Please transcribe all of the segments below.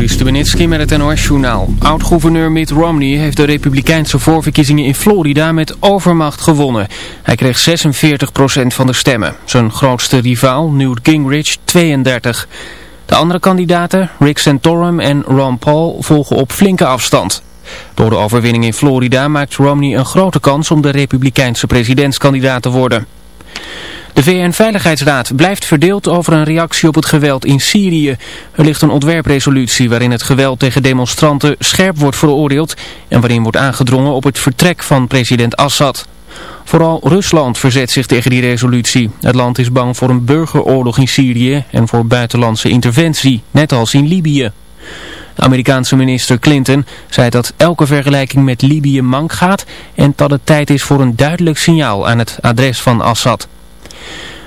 Joris Stubenitski met het NOS-journaal. Oud-gouverneur Mitt Romney heeft de republikeinse voorverkiezingen in Florida met overmacht gewonnen. Hij kreeg 46% van de stemmen. Zijn grootste rivaal, Newt Gingrich, 32. De andere kandidaten, Rick Santorum en Ron Paul, volgen op flinke afstand. Door de overwinning in Florida maakt Romney een grote kans om de republikeinse presidentskandidaat te worden. De VN-veiligheidsraad blijft verdeeld over een reactie op het geweld in Syrië. Er ligt een ontwerpresolutie waarin het geweld tegen demonstranten scherp wordt veroordeeld en waarin wordt aangedrongen op het vertrek van president Assad. Vooral Rusland verzet zich tegen die resolutie. Het land is bang voor een burgeroorlog in Syrië en voor buitenlandse interventie, net als in Libië. Amerikaanse minister Clinton zei dat elke vergelijking met Libië mank gaat en dat het tijd is voor een duidelijk signaal aan het adres van Assad.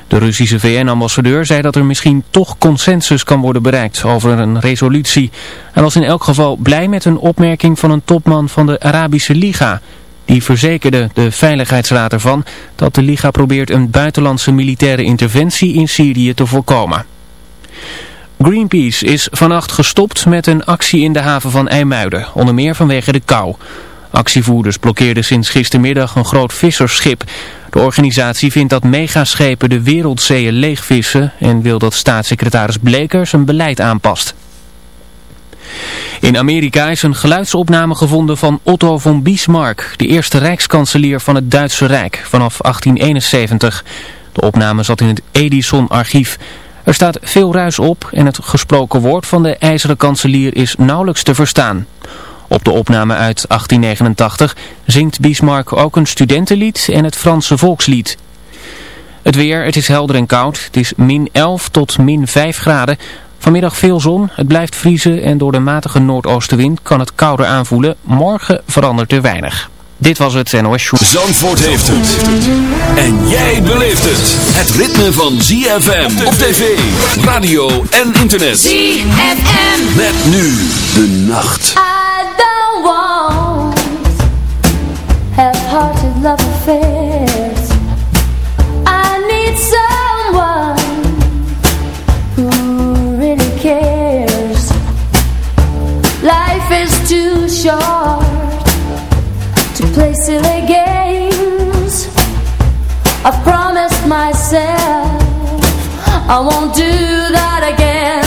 De Russische VN-ambassadeur zei dat er misschien toch consensus kan worden bereikt over een resolutie. Hij was in elk geval blij met een opmerking van een topman van de Arabische Liga. Die verzekerde de Veiligheidsraad ervan dat de Liga probeert een buitenlandse militaire interventie in Syrië te voorkomen. Greenpeace is vannacht gestopt met een actie in de haven van IJmuiden, onder meer vanwege de kou. Actievoerders blokkeerden sinds gistermiddag een groot vissersschip. De organisatie vindt dat megaschepen de wereldzeeën leegvissen en wil dat staatssecretaris Bleker zijn beleid aanpast. In Amerika is een geluidsopname gevonden van Otto von Bismarck, de eerste rijkskanselier van het Duitse Rijk vanaf 1871. De opname zat in het Edison-archief. Er staat veel ruis op en het gesproken woord van de ijzeren kanselier is nauwelijks te verstaan. Op de opname uit 1889 zingt Bismarck ook een studentenlied en het Franse volkslied. Het weer, het is helder en koud. Het is min 11 tot min 5 graden. Vanmiddag veel zon, het blijft vriezen en door de matige noordoostenwind kan het kouder aanvoelen. Morgen verandert er weinig. Dit was het NOS Show. Zandvoort heeft het. En jij beleeft het. Het ritme van ZFM op tv, radio en internet. ZFM. Met nu de nacht. I've promised myself I won't do that again.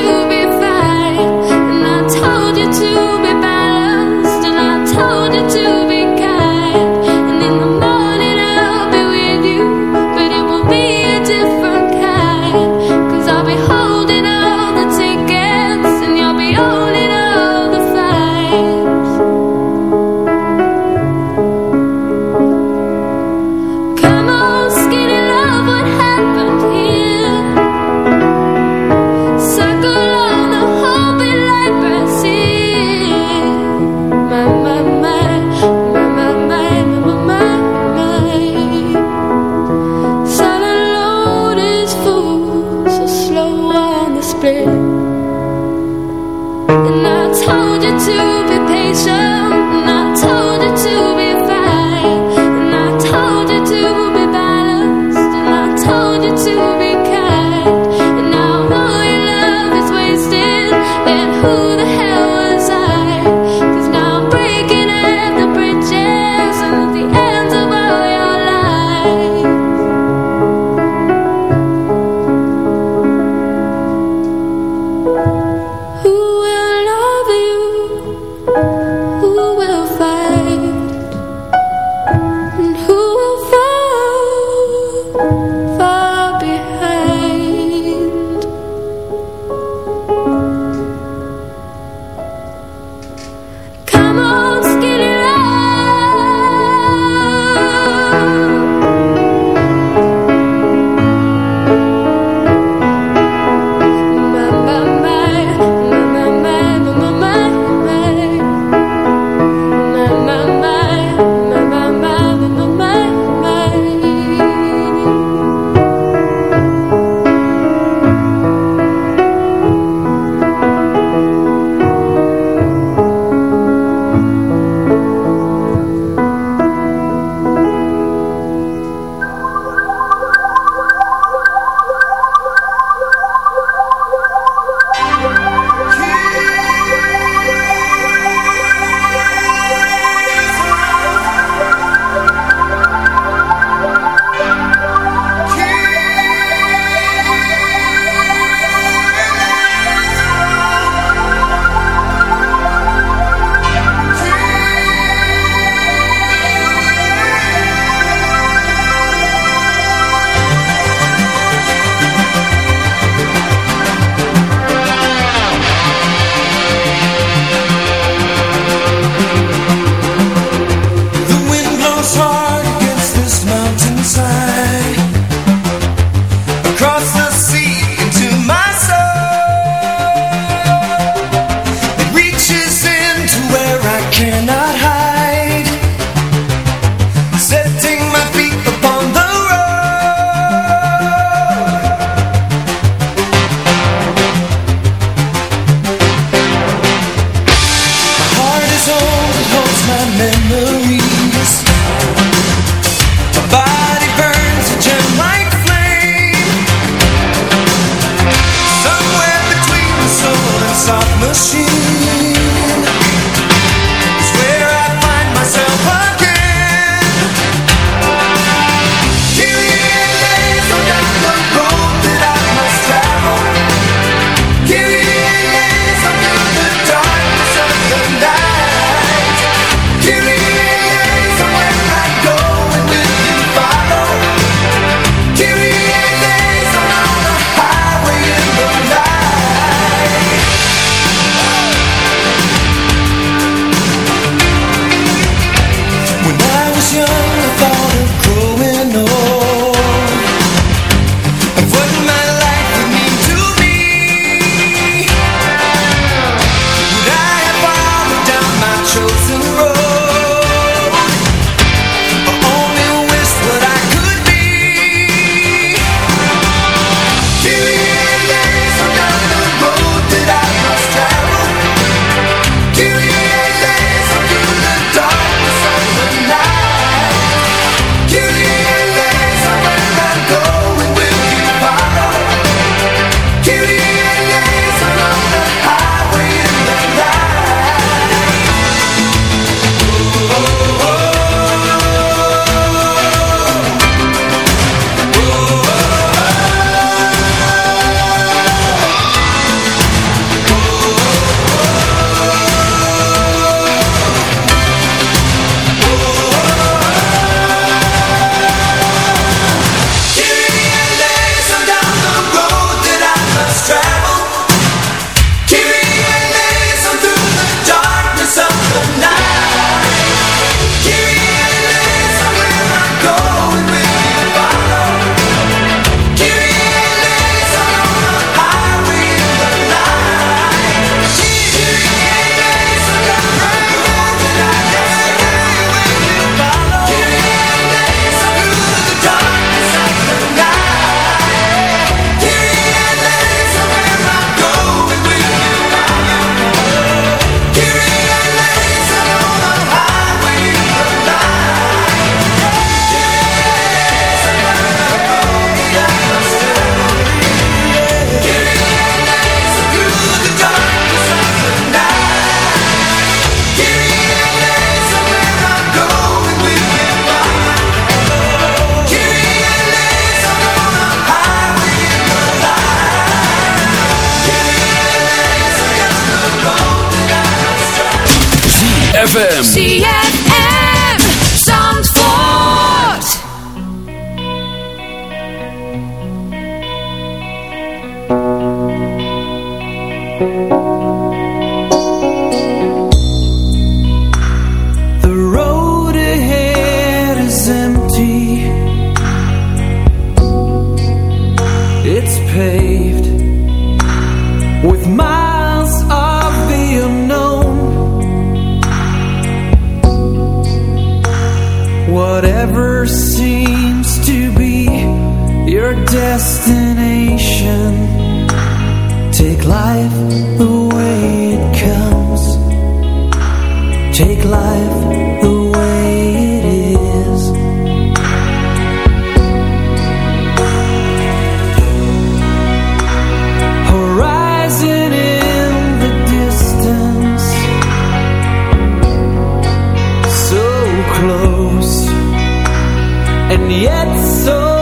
To and yet so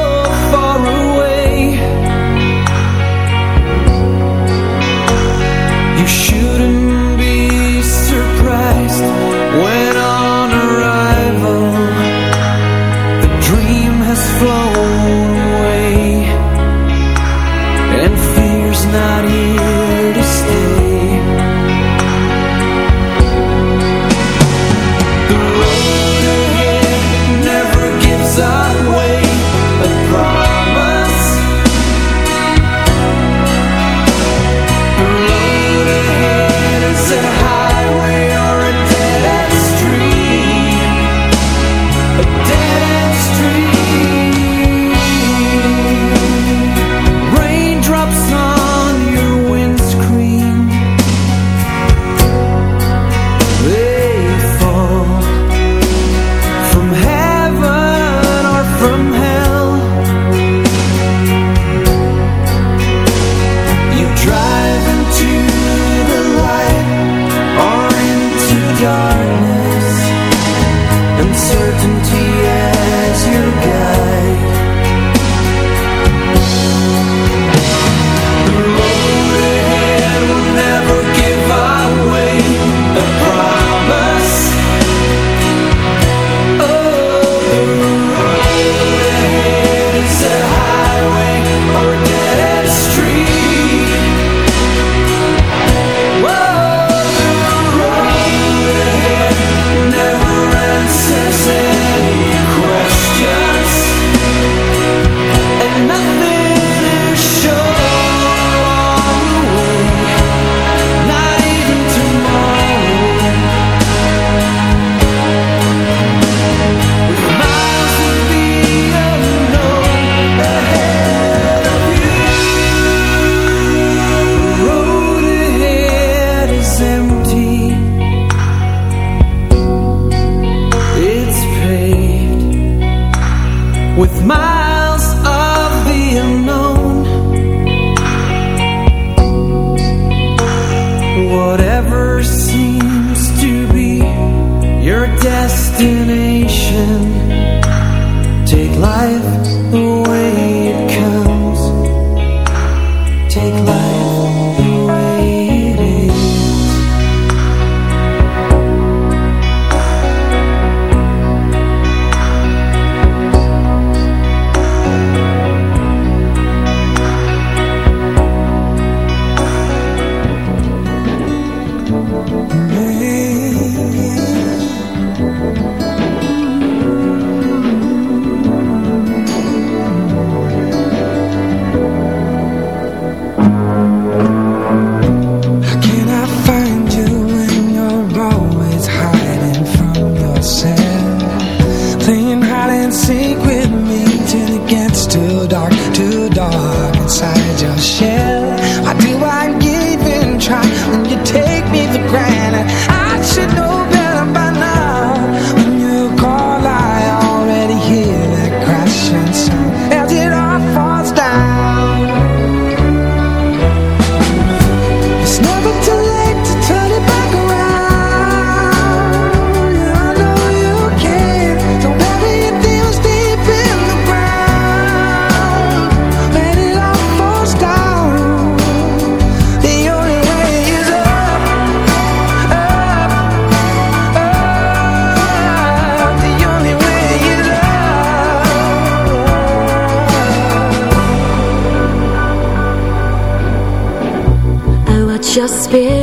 spirit.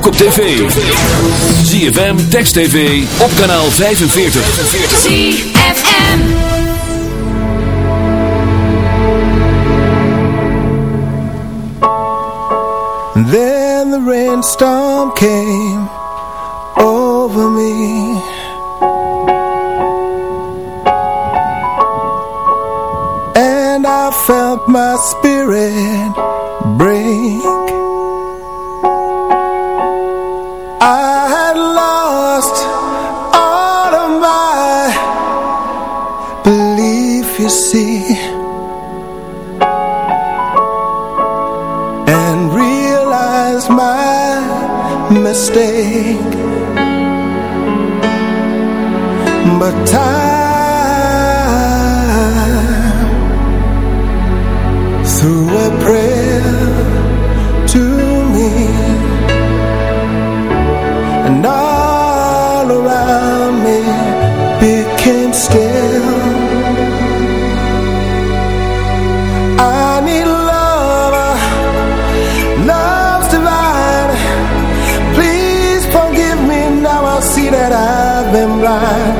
ook op tv. ZFM, Text TV, op kanaal 45. ZFM Then the rainstorm came 在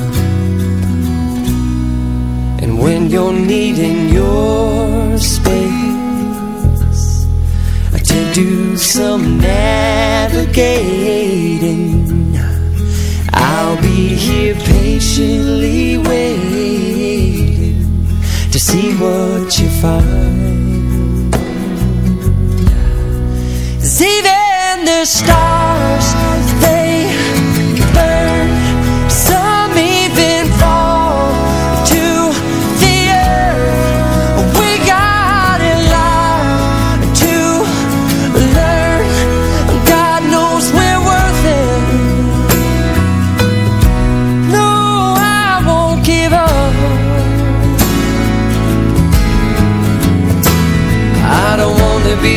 when you're needing your space. I to do some navigating. I'll be here patiently waiting To see what you find. Even the stars, they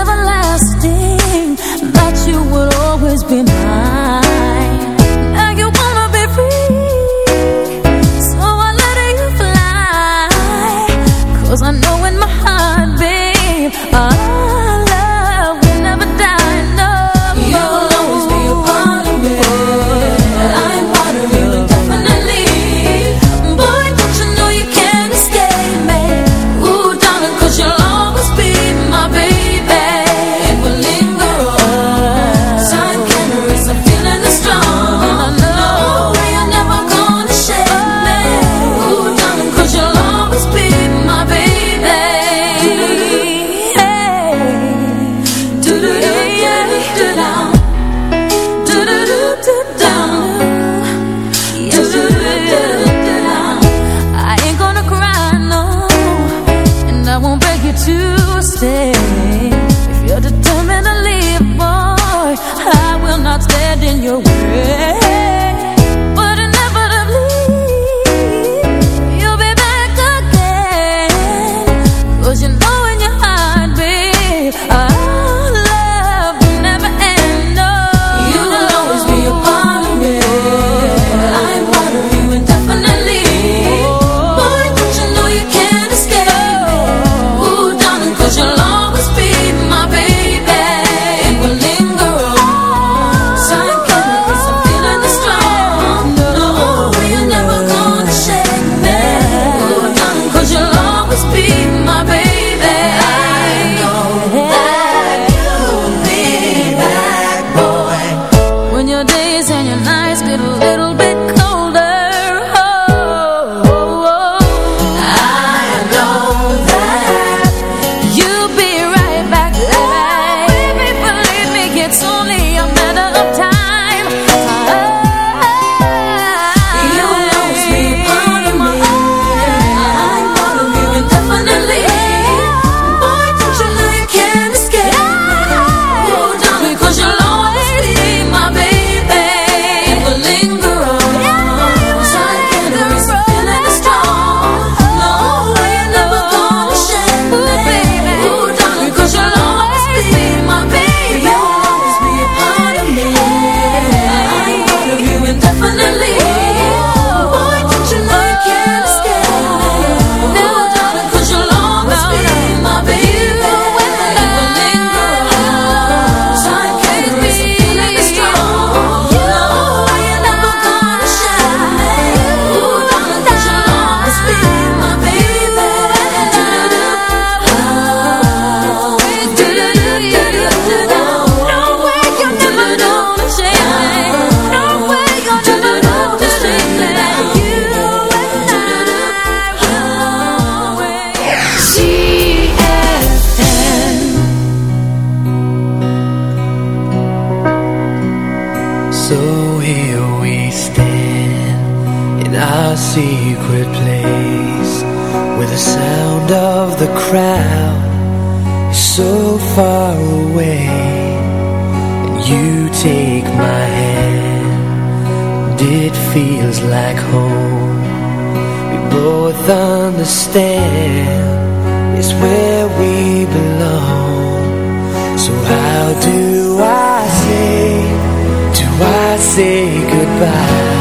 everlasting that you would always be mine. So how do I say, do I say goodbye?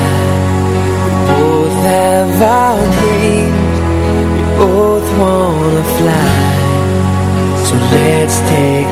We both have our dreams, we both wanna fly. So let's take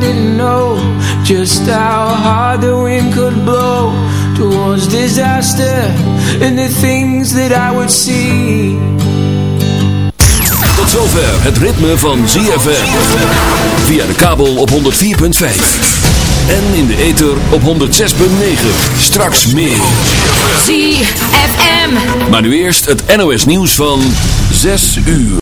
didn't know Just how hard the wind could blow Towards disaster And the things that I would see Tot zover het ritme van ZFM. Via de kabel op 104.5. En in de ether op 106.9. Straks meer. ZFM. Maar nu eerst het NOS nieuws van 6 uur.